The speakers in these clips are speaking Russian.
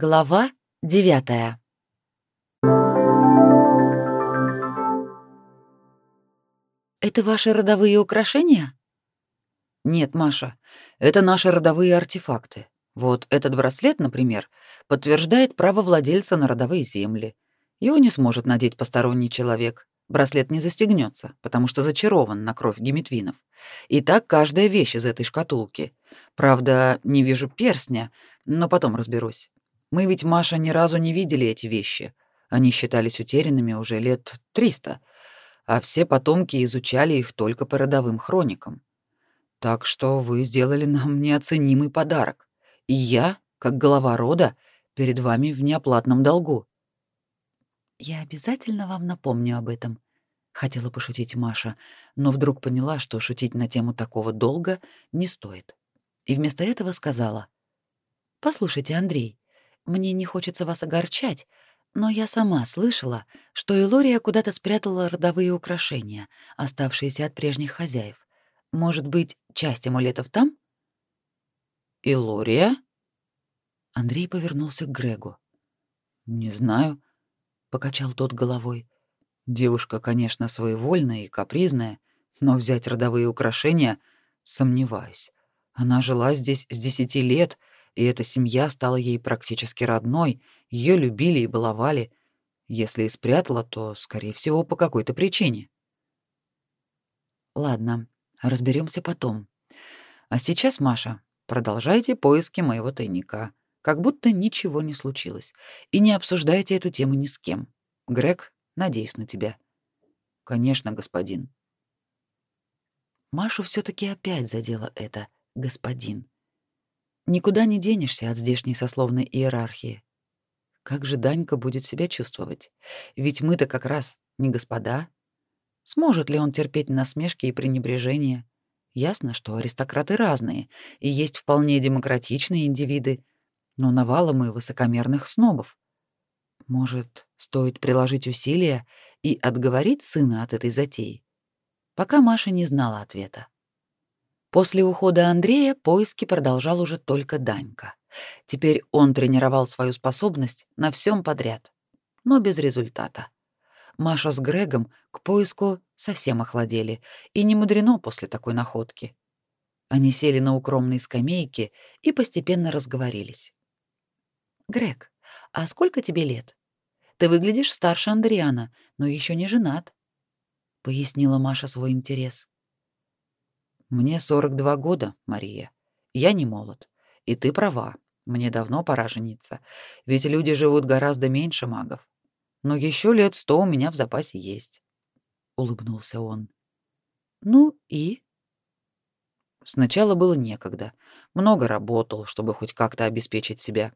Глава девятая. Это ваши родовые украшения? Нет, Маша, это наши родовые артефакты. Вот этот браслет, например, подтверждает право владельца на родовые земли. Его не сможет надеть посторонний человек. Браслет не застегнется, потому что зачарован на кровь геметвинов. И так каждая вещь из этой шкатулки. Правда, не вижу перстня, но потом разберусь. Мы ведь, Маша, ни разу не видели эти вещи. Они считались утерянными уже лет триста, а все потомки изучали их только по родовым хроникам. Так что вы сделали нам неоценимый подарок. И я, как глава рода, перед вами в неоплатном долгу. Я обязательно вам напомню об этом, хотела пошутить Маша, но вдруг поняла, что шутить на тему такого долга не стоит. И вместо этого сказала: "Послушайте, Андрей, мне не хочется вас огорчать, но я сама слышала, что Илория куда-то спрятала родовые украшения, оставшиеся от прежних хозяев. Может быть, часть амулетов там? Илория? Андрей повернулся к Грегу. Не знаю, покачал тот головой. Девушка, конечно, своевольная и капризная, но взять родовые украшения сомневаюсь. Она жила здесь с десяти лет и эта семья стала ей практически родной, ее любили и баловали. Если и спрятала, то, скорее всего, по какой-то причине. Ладно, разберемся потом. А сейчас, Маша, продолжайте поиски моего тайника, как будто ничего не случилось, и не обсуждайте эту тему ни с кем. Грег, надеюсь на тебя. Конечно, господин. Машу все таки опять задело это господин. Никуда не денешься от здешней сословной иерархии. Как же Данька будет себя чувствовать? Ведь мы-то как раз не господа. Сможет ли он терпеть насмешки и пренебрежение? Ясно, что аристократы разные, и есть вполне демократичные индивиды, но навалом и высокомерных снобов. Может, стоит приложить усилия и отговорить сына от этой затеи? Пока Маша не знала ответа. После ухода Андрея поиски продолжал уже только Данька. Теперь он тренировал свою способность на всем подряд, но без результата. Маша с Грегом к поиску совсем охладели, и не мудрено после такой находки. Они сели на укромные скамейки и постепенно разговорились. «Грег, а сколько тебе лет? Ты выглядишь старше Андриана, но еще не женат», — пояснила Маша свой интерес. Мне 42 года, Мария. Я не молод. И ты права. Мне давно пора жениться. Ведь люди живут гораздо меньше магов. Но еще лет сто у меня в запасе есть. Улыбнулся он. Ну и? Сначала было некогда. Много работал, чтобы хоть как-то обеспечить себя.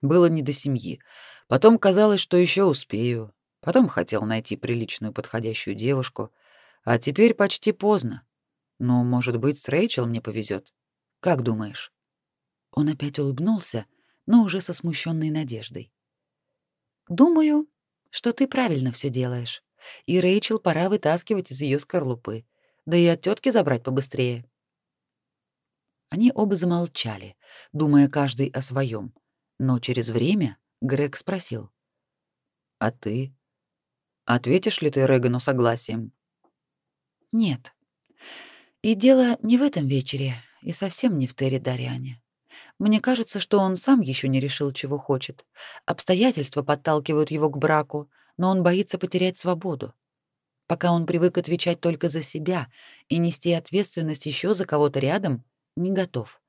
Было не до семьи. Потом казалось, что еще успею. Потом хотел найти приличную подходящую девушку. А теперь почти поздно. Но, может быть, с Рэйчел мне повезет. Как думаешь? Он опять улыбнулся, но уже со смущенной надеждой. Думаю, что ты правильно все делаешь. И Рэйчел пора вытаскивать из ее скорлупы, да и от тетки забрать побыстрее. Они оба замолчали, думая каждый о своем. Но через время Грег спросил: "А ты ответишь ли ты Регану согласием?" "Нет. И дело не в этом вечере, и совсем не в Терри Дариане. Мне кажется, что он сам еще не решил, чего хочет. Обстоятельства подталкивают его к браку, но он боится потерять свободу. Пока он привык отвечать только за себя и нести ответственность еще за кого-то рядом, не готов.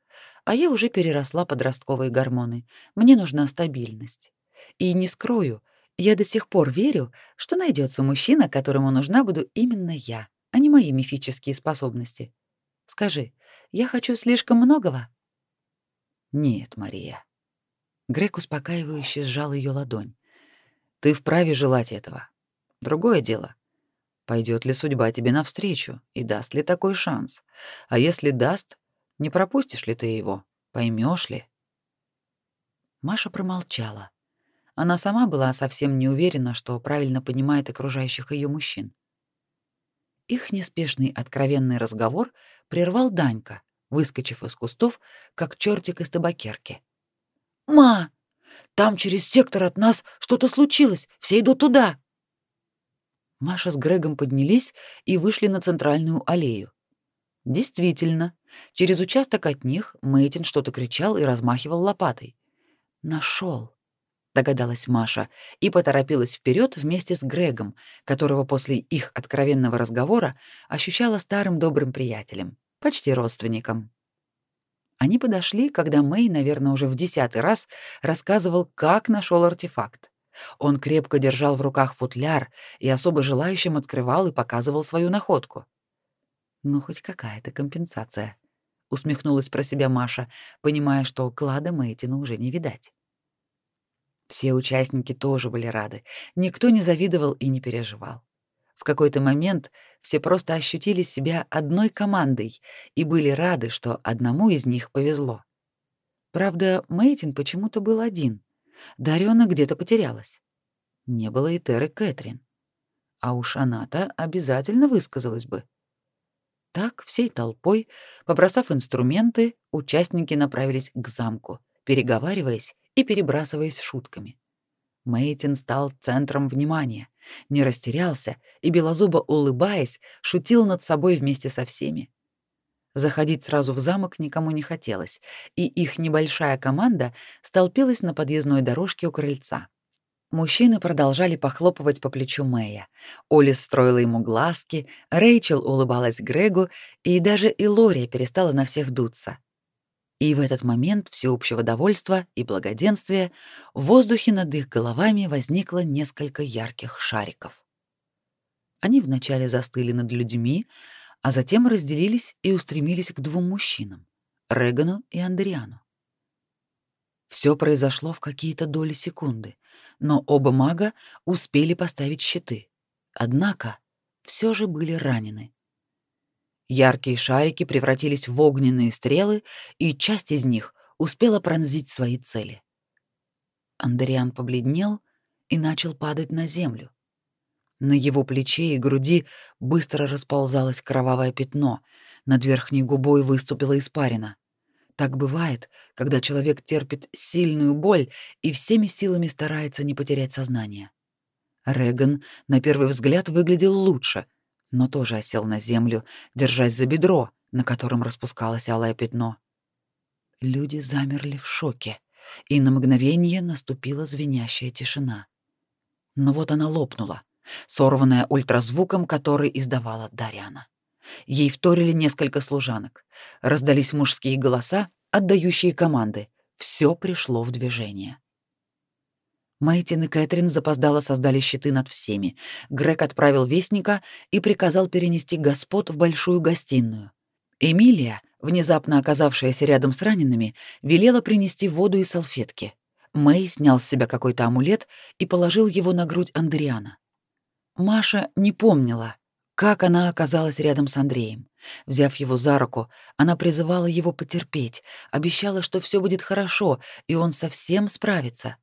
А я уже переросла подростковые гормоны. Мне нужна стабильность. И не скрою, я до сих пор верю, что найдется мужчина, которому нужна буду именно я а не мои мифические способности. Скажи, я хочу слишком многого? Нет, Мария. Грек успокаивающе сжал ее ладонь. Ты вправе желать этого. Другое дело. Пойдет ли судьба тебе навстречу и даст ли такой шанс? А если даст, не пропустишь ли ты его? Поймешь ли? Маша промолчала. Она сама была совсем не уверена, что правильно понимает окружающих ее мужчин. Их неспешный откровенный разговор прервал Данька, выскочив из кустов, как чертик из табакерки. «Ма, Там через сектор от нас что-то случилось. Все идут туда. Маша с Грегом поднялись и вышли на центральную аллею. Действительно, через участок от них Мэйтин что-то кричал и размахивал лопатой. Нашел, догадалась Маша и поторопилась вперед вместе с Грегом, которого после их откровенного разговора ощущала старым добрым приятелем, почти родственником. Они подошли, когда Мэй, наверное, уже в десятый раз рассказывал, как нашел артефакт. Он крепко держал в руках футляр и особо желающим открывал и показывал свою находку. Ну хоть какая-то компенсация, усмехнулась про себя Маша, понимая, что клада Мэйтина уже не видать. Все участники тоже были рады. Никто не завидовал и не переживал. В какой-то момент все просто ощутили себя одной командой и были рады, что одному из них повезло. Правда, Мэйтин почему-то был один. Дарёна где-то потерялась. Не было и Теры Кэтрин. А уж она-то обязательно высказалась бы. Так, всей толпой, побросав инструменты, участники направились к замку, переговариваясь и перебрасываясь шутками. Мейтин стал центром внимания, не растерялся и, белозубо улыбаясь, шутил над собой вместе со всеми. Заходить сразу в замок никому не хотелось, и их небольшая команда столпилась на подъездной дорожке у крыльца. Мужчины продолжали похлопывать по плечу Мэя. Олис строила ему глазки, Рэйчел улыбалась Грегу, и даже Илория перестала на всех дуться. И в этот момент всеобщего довольства и благоденствия в воздухе над их головами возникло несколько ярких шариков. Они вначале застыли над людьми, а затем разделились и устремились к двум мужчинам — Регану и Андриану. Все произошло в какие-то доли секунды, но оба мага успели поставить щиты. Однако все же были ранены. Яркие шарики превратились в огненные стрелы, и часть из них успела пронзить свои цели. Андриан побледнел и начал падать на землю. На его плече и груди быстро расползалось кровавое пятно, над верхней губой выступила испарина. Так бывает, когда человек терпит сильную боль и всеми силами старается не потерять сознание. Реган на первый взгляд выглядел лучше, но тоже осел на землю, держась за бедро, на котором распускалось алое пятно. Люди замерли в шоке, и на мгновение наступила звенящая тишина. Но вот она лопнула, сорванная ультразвуком, который издавала Дариана. Ей вторили несколько служанок. Раздались мужские голоса, отдающие команды. Все пришло в движение. Мэйтин и Кэтрин запоздало создали щиты над всеми. Грег отправил вестника и приказал перенести господ в большую гостиную. Эмилия, внезапно оказавшаяся рядом с ранеными, велела принести воду и салфетки. Мэй снял с себя какой-то амулет и положил его на грудь Андриана. Маша не помнила, как она оказалась рядом с Андреем? Взяв его за руку, она призывала его потерпеть, обещала, что все будет хорошо, и он совсем справится.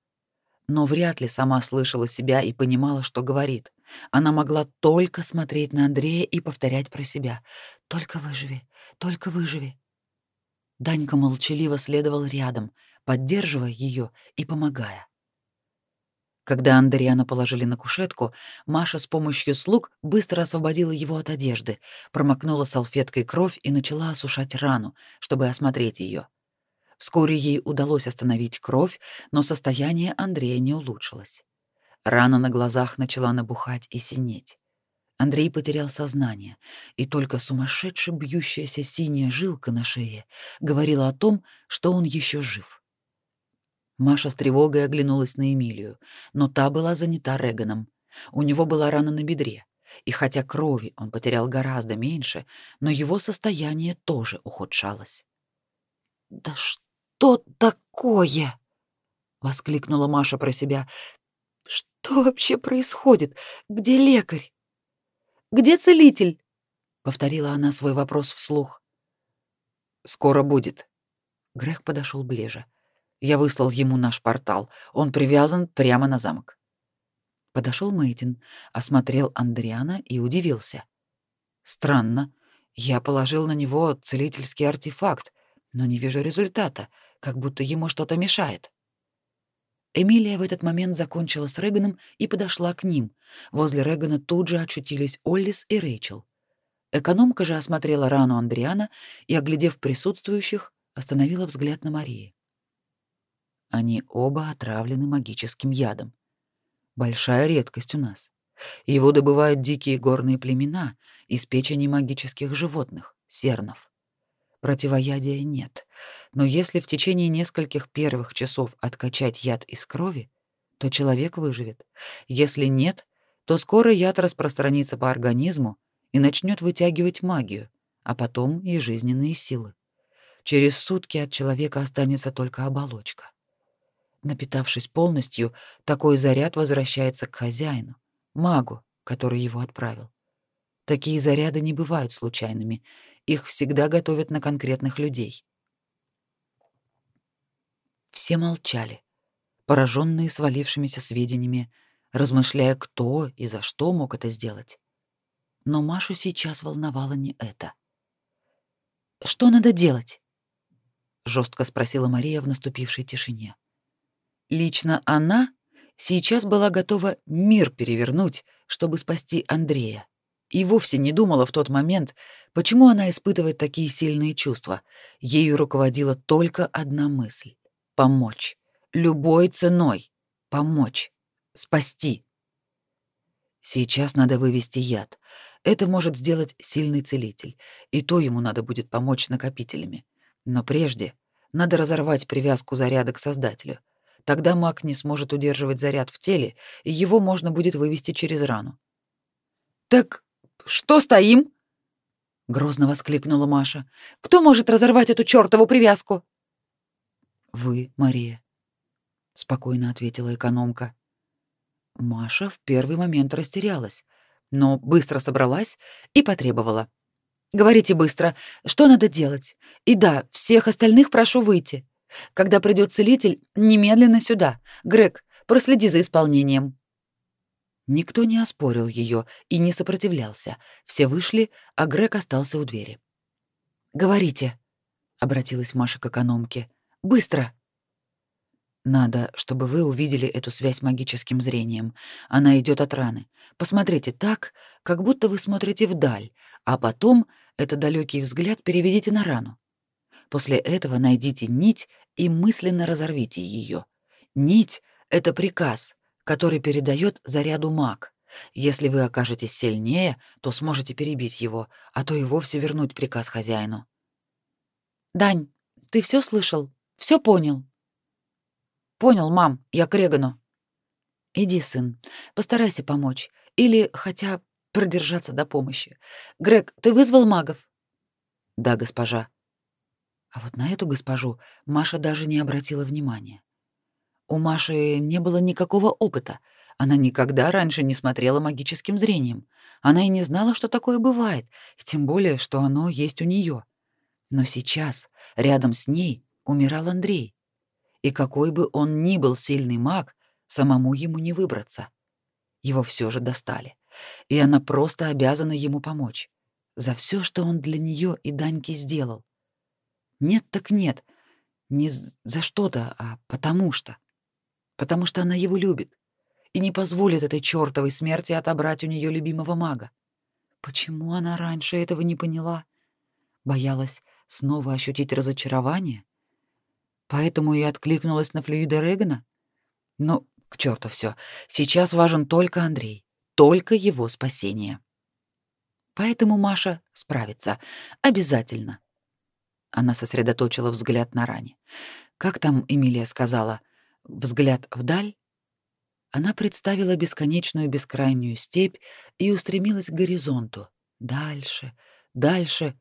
Но вряд ли сама слышала себя и понимала, что говорит. Она могла только смотреть на Андрея и повторять про себя: "Только выживи, только выживи". Данька молчаливо следовал рядом, поддерживая ее и помогая. Когда Андриана положили на кушетку, Маша с помощью слуг быстро освободила его от одежды, промокнула салфеткой кровь и начала осушать рану, чтобы осмотреть ее. Вскоре ей удалось остановить кровь, но состояние Андрея не улучшилось. Рана на глазах начала набухать и синеть. Андрей потерял сознание, и только сумасшедше бьющаяся синяя жилка на шее говорила о том, что он еще жив. Маша с тревогой оглянулась на Эмилию, но та была занята Реганом. У него была рана на бедре, и хотя крови он потерял гораздо меньше, но его состояние тоже ухудшалось. «Да что такое?» — воскликнула Маша про себя. «Что вообще происходит? Где лекарь?» «Где целитель?» — повторила она свой вопрос вслух. «Скоро будет». Грех подошел ближе. Я выслал ему наш портал. Он привязан прямо на замок. Подошел Мейтин, осмотрел Андриана и удивился. Странно. Я положил на него целительский артефакт, но не вижу результата, как будто ему что-то мешает. Эмилия в этот момент закончила с Реганом и подошла к ним. Возле Регана тут же очутились Оллис и Рэйчел. Экономка же осмотрела рану Андриана и, оглядев присутствующих, остановила взгляд на Марии. Они оба отравлены магическим ядом. Большая редкость у нас. Его добывают дикие горные племена из печени магических животных, сернов. Противоядия нет, но если в течение нескольких первых часов откачать яд из крови, то человек выживет. Если нет, то скоро яд распространится по организму и начнет вытягивать магию, а потом и жизненные силы. Через сутки от человека останется только оболочка. Напитавшись полностью, такой заряд возвращается к хозяину, магу, который его отправил. Такие заряды не бывают случайными, их всегда готовят на конкретных людей. Все молчали, пораженные свалившимися сведениями, размышляя, кто и за что мог это сделать. Но Машу сейчас волновало не это. «Что надо делать?» — жестко спросила Мария в наступившей тишине. Лично она сейчас была готова мир перевернуть, чтобы спасти Андрея. И вовсе не думала в тот момент, почему она испытывает такие сильные чувства. Ею руководила только одна мысль — помочь. Любой ценой. Помочь. Спасти. Сейчас надо вывести яд. Это может сделать сильный целитель, и то ему надо будет помочь накопителями. Но прежде надо разорвать привязку заряда к создателю. Тогда маг не сможет удерживать заряд в теле, и его можно будет вывести через рану. «Так что стоим?» — грозно воскликнула Маша. «Кто может разорвать эту чёртову привязку?» «Вы, Мария», — спокойно ответила экономка. Маша в первый момент растерялась, но быстро собралась и потребовала. «Говорите быстро, что надо делать? И да, всех остальных прошу выйти. Когда придет целитель, немедленно сюда. Грег, проследи за исполнением». Никто не оспорил ее и не сопротивлялся. Все вышли, а Грег остался у двери. «Говорите», — обратилась Маша к экономке. «Быстро!» «Надо, чтобы вы увидели эту связь магическим зрением. Она идет от раны. Посмотрите так, как будто вы смотрите вдаль, а потом этот далекий взгляд переведите на рану. После этого найдите нить и мысленно разорвите ее. Нить — это приказ, который передает заряду маг. Если вы окажетесь сильнее, то сможете перебить его, а то и вовсе вернуть приказ хозяину. «Дань, ты все слышал? Все понял?» «Понял, мам, я к Регану». «Иди, сын, постарайся помочь. Или хотя продержаться до помощи. Грег, ты вызвал магов?» «Да, госпожа». А вот на эту госпожу Маша даже не обратила внимания. У Маши не было никакого опыта. Она никогда раньше не смотрела магическим зрением. Она и не знала, что такое бывает, и тем более, что оно есть у нее. Но сейчас рядом с ней умирал Андрей. И какой бы он ни был сильный маг, самому ему не выбраться. Его все же достали, и она просто обязана ему помочь за все, что он для нее и Даньки сделал. Нет так нет. Не за что-то, а потому что потому что она его любит и не позволит этой чёртовой смерти отобрать у неё любимого мага. Почему она раньше этого не поняла? Боялась снова ощутить разочарование? Поэтому и откликнулась на флюиды Регана? Но к чёрту всё. Сейчас важен только Андрей, только его спасение. Поэтому Маша справится. Обязательно. Она сосредоточила взгляд на ране. Как там Эмилия сказала? Взгляд вдаль, она представила бесконечную бескрайнюю степь и устремилась к горизонту, дальше, дальше,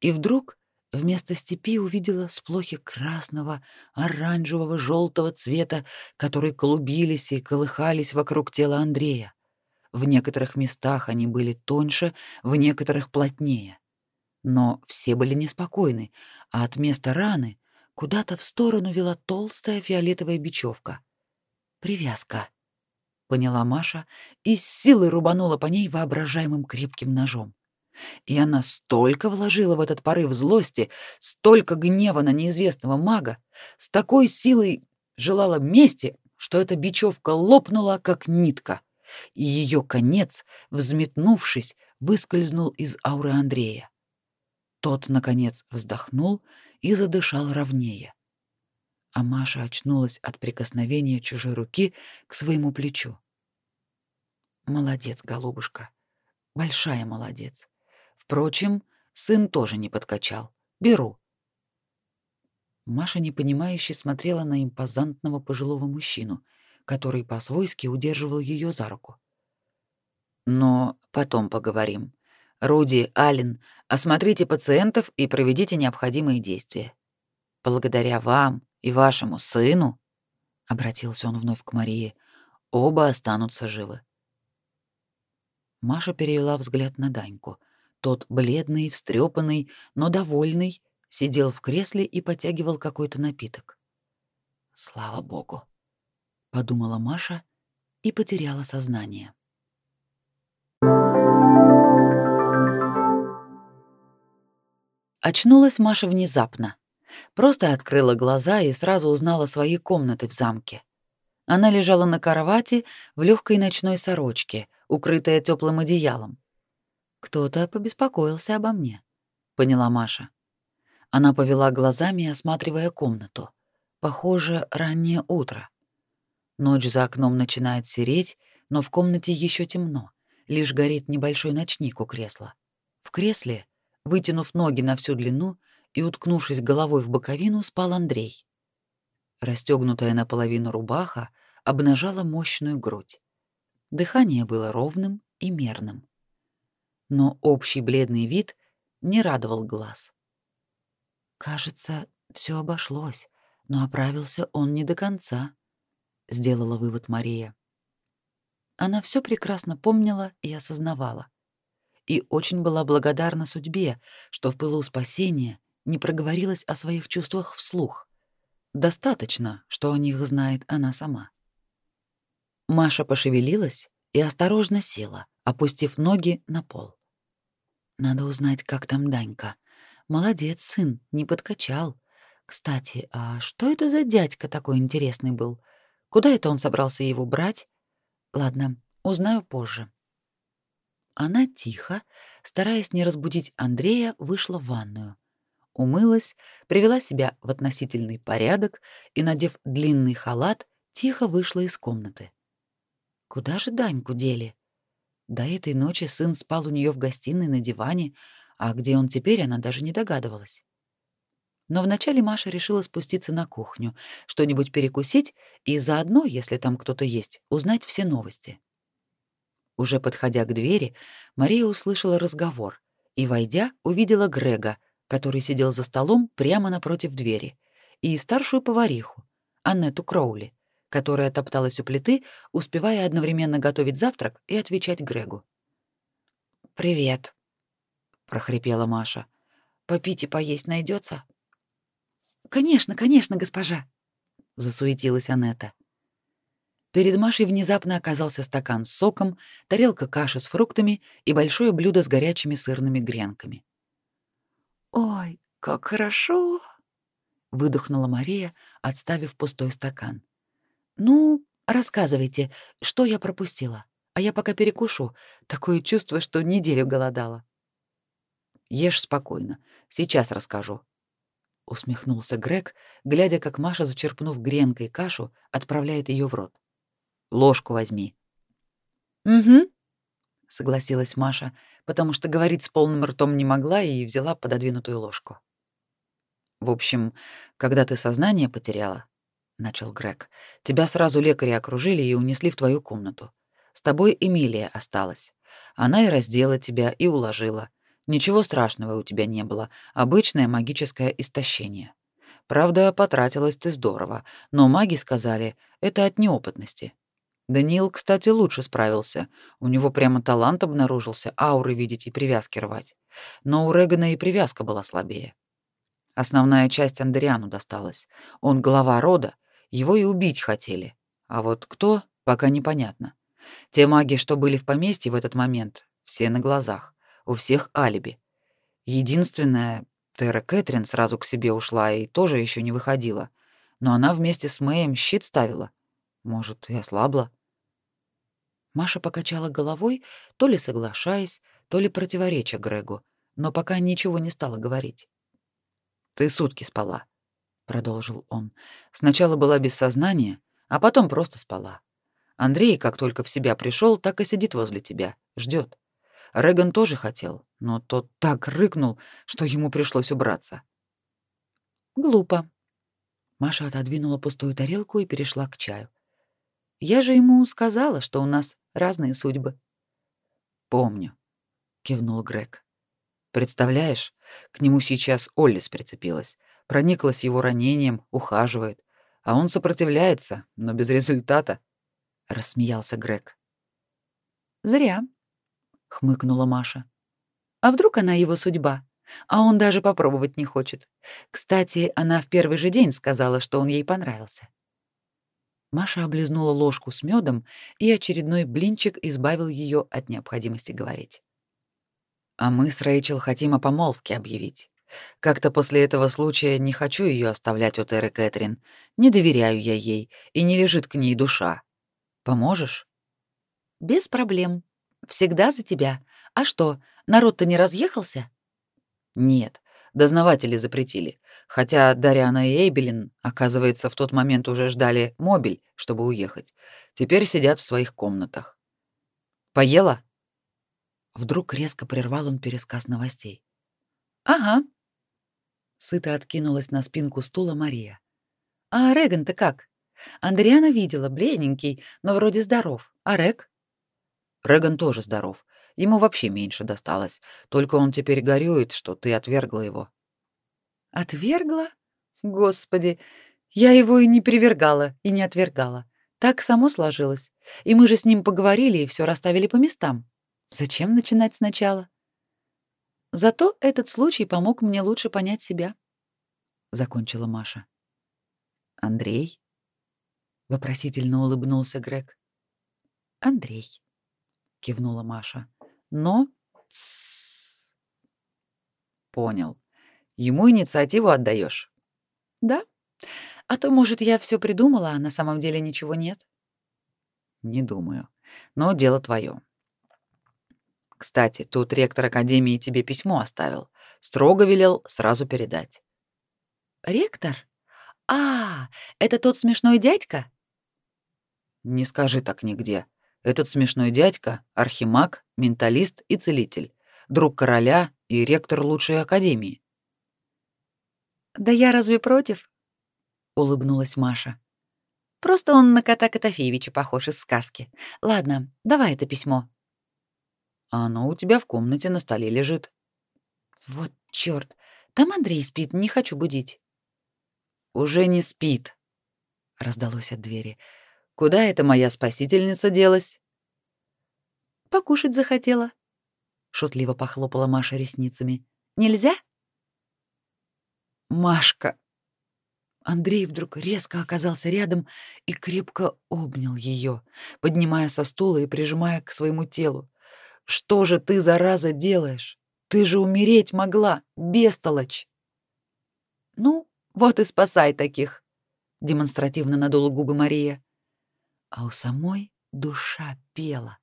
и вдруг вместо степи увидела сплохи красного, оранжевого, желтого цвета, которые клубились и колыхались вокруг тела Андрея. В некоторых местах они были тоньше, в некоторых плотнее. Но все были неспокойны, а от места раны Куда-то в сторону вела толстая фиолетовая бечевка. Привязка, поняла Маша и с силой рубанула по ней воображаемым крепким ножом. И она столько вложила в этот порыв злости, столько гнева на неизвестного мага, с такой силой желала мести, что эта бечевка лопнула, как нитка, и ее конец, взметнувшись, выскользнул из ауры Андрея. Тот, наконец, вздохнул и задышал ровнее. А Маша очнулась от прикосновения чужой руки к своему плечу. Молодец, голубушка. Большая молодец. Впрочем, сын тоже не подкачал. Беру. Маша непонимающе смотрела на импозантного пожилого мужчину, который по-свойски удерживал ее за руку. Но потом поговорим. Руди, Аллен, осмотрите пациентов и проведите необходимые действия. Благодаря вам и вашему сыну, обратился он вновь к Марии, оба останутся живы. Маша перевела взгляд на Даньку. Тот, бледный, встрепанный, но довольный, сидел в кресле и потягивал какой-то напиток. Слава богу, подумала Маша и потеряла сознание. Очнулась Маша внезапно. Просто открыла глаза и сразу узнала свои комнаты в замке. Она лежала на кровати в легкой ночной сорочке, укрытая теплым одеялом. Кто-то побеспокоился обо мне, поняла Маша. Она повела глазами, осматривая комнату. Похоже, раннее утро. Ночь за окном начинает сереть, но в комнате еще темно. Лишь горит небольшой ночник у кресла. В кресле Вытянув ноги на всю длину и уткнувшись головой в боковину, спал Андрей. Расстегнутая наполовину рубаха обнажала мощную грудь. Дыхание было ровным и мерным. Но общий бледный вид не радовал глаз. Кажется, все обошлось, но оправился он не до конца, сделала вывод Мария. Она все прекрасно помнила и осознавала и очень была благодарна судьбе, что в пылу спасения не проговорилась о своих чувствах вслух. Достаточно, что о них знает она сама. Маша пошевелилась и осторожно села, опустив ноги на пол. Надо узнать, как там Данька. Молодец, сын, не подкачал. Кстати, а что это за дядька такой интересный был? Куда это он собрался его брать? Ладно, узнаю позже. Она тихо, стараясь не разбудить Андрея, вышла в ванную. Умылась, привела себя в относительный порядок и, надев длинный халат, тихо вышла из комнаты. Куда же Даньку дели? До этой ночи сын спал у нее в гостиной на диване, а где он теперь, она даже не догадывалась. Но вначале Маша решила спуститься на кухню, что-нибудь перекусить и заодно, если там кто-то есть, узнать все новости. Уже подходя к двери, Мария услышала разговор и, войдя, увидела Грега, который сидел за столом прямо напротив двери, и старшую повариху, Аннету Кроули, которая топталась у плиты, успевая одновременно готовить завтрак и отвечать Грегу. «Привет», — прохрипела Маша. «Попить и поесть найдется?» «Конечно, конечно, госпожа», — засуетилась Аннета. Перед Машей внезапно оказался стакан с соком, тарелка каши с фруктами и большое блюдо с горячими сырными гренками. «Ой, как хорошо!» — выдохнула Мария, отставив пустой стакан. «Ну, рассказывайте, что я пропустила, а я пока перекушу. Такое чувство, что неделю голодала». «Ешь спокойно, сейчас расскажу», — усмехнулся Грег, глядя, как Маша, зачерпнув гренкой кашу, отправляет ее в рот. Ложку возьми. Угу, согласилась Маша, потому что говорить с полным ртом не могла и взяла пододвинутую ложку. В общем, когда ты сознание потеряла, начал Грег. Тебя сразу лекари окружили и унесли в твою комнату. С тобой Эмилия осталась. Она и раздела тебя, и уложила. Ничего страшного у тебя не было, обычное магическое истощение. Правда, потратилась ты здорово, но маги сказали, это от неопытности. Даниил, кстати, лучше справился. У него прямо талант обнаружился ауры видеть и привязки рвать. Но у Регана и привязка была слабее. Основная часть Андриану досталась. Он глава рода, его и убить хотели. А вот кто, пока непонятно. Те маги, что были в поместье в этот момент, все на глазах. У всех алиби. Единственная, Тера Кэтрин сразу к себе ушла и тоже еще не выходила. Но она вместе с Мэем щит ставила. Может, и ослабла? Маша покачала головой, то ли соглашаясь, то ли противореча Грегу, но пока ничего не стала говорить. Ты сутки спала, продолжил он. Сначала была без сознания, а потом просто спала. Андрей, как только в себя пришел, так и сидит возле тебя, ждет. Реган тоже хотел, но тот так рыкнул, что ему пришлось убраться. Глупо. Маша отодвинула пустую тарелку и перешла к чаю. Я же ему сказала, что у нас разные судьбы. Помню, кивнул Грег. Представляешь, к нему сейчас Оллис прицепилась, прониклась его ранением, ухаживает, а он сопротивляется, но без результата, рассмеялся Грег. Зря, хмыкнула Маша. А вдруг она его судьба? А он даже попробовать не хочет. Кстати, она в первый же день сказала, что он ей понравился. Маша облизнула ложку с медом, и очередной блинчик избавил ее от необходимости говорить. А мы с Рэйчел хотим о помолвке объявить. Как-то после этого случая не хочу ее оставлять у Теры Кэтрин. Не доверяю я ей, и не лежит к ней душа. Поможешь? Без проблем. Всегда за тебя. А что, народ-то не разъехался? Нет, дознаватели запретили. Хотя Дариана и Эйбелин, оказывается, в тот момент уже ждали мобиль, чтобы уехать. Теперь сидят в своих комнатах. Поела? Вдруг резко прервал он пересказ новостей. Ага. Сыто откинулась на спинку стула Мария. А Реган-то как? Андриана видела, бледненький, но вроде здоров. А Рег? Реган тоже здоров. Ему вообще меньше досталось. Только он теперь горюет, что ты отвергла его. Отвергла? Господи, я его и не привергала, и не отвергала. Так само сложилось. И мы же с ним поговорили и все расставили по местам. Зачем начинать сначала? Зато этот случай помог мне лучше понять себя, закончила Маша. Андрей вопросительно улыбнулся Грег. Андрей кивнула Маша. Но Понял. Ему инициативу отдаешь? Да. А то, может, я все придумала, а на самом деле ничего нет. Не думаю. Но дело твое. Кстати, тут ректор академии тебе письмо оставил. Строго велел сразу передать. Ректор? А, это тот смешной дядька? Не скажи так нигде. Этот смешной дядька — архимаг, менталист и целитель, друг короля и ректор лучшей академии. «Да я разве против?» — улыбнулась Маша. «Просто он на кота Котофеевича похож из сказки. Ладно, давай это письмо». А оно у тебя в комнате на столе лежит. Вот чёрт, там Андрей спит, не хочу будить. Уже не спит, раздалось от двери. Куда эта моя спасительница делась? Покушать захотела. Шутливо похлопала Маша ресницами. Нельзя? Машка. Андрей вдруг резко оказался рядом и крепко обнял ее, поднимая со стула и прижимая к своему телу. Что же ты, зараза, делаешь? Ты же умереть могла, бестолочь. Ну, вот и спасай таких, демонстративно надула губы Мария а у самой душа пела,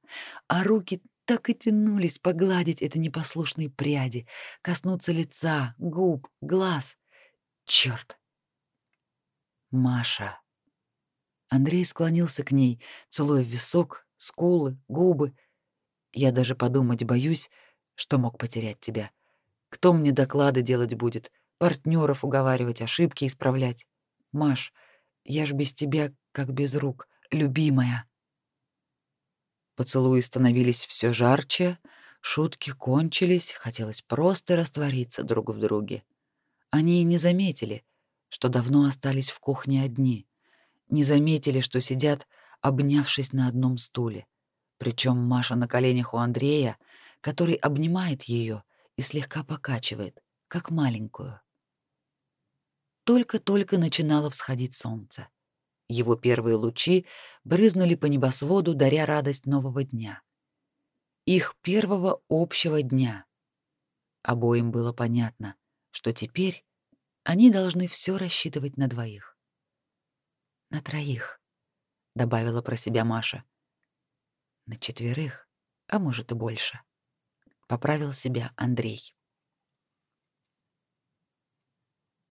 а руки так и тянулись погладить эти непослушные пряди, коснуться лица, губ, глаз. Черт! Маша. Андрей склонился к ней, целуя в висок, скулы, губы. Я даже подумать боюсь, что мог потерять тебя. Кто мне доклады делать будет, партнеров уговаривать, ошибки исправлять? Маш, я ж без тебя как без рук любимая. Поцелуи становились все жарче, шутки кончились, хотелось просто раствориться друг в друге. Они и не заметили, что давно остались в кухне одни, не заметили, что сидят, обнявшись на одном стуле. Причем Маша на коленях у Андрея, который обнимает ее и слегка покачивает, как маленькую. Только-только начинало всходить солнце. Его первые лучи брызнули по небосводу, даря радость нового дня. Их первого общего дня. Обоим было понятно, что теперь они должны все рассчитывать на двоих. На троих. добавила про себя Маша. На четверых, а может и больше. Поправил себя Андрей.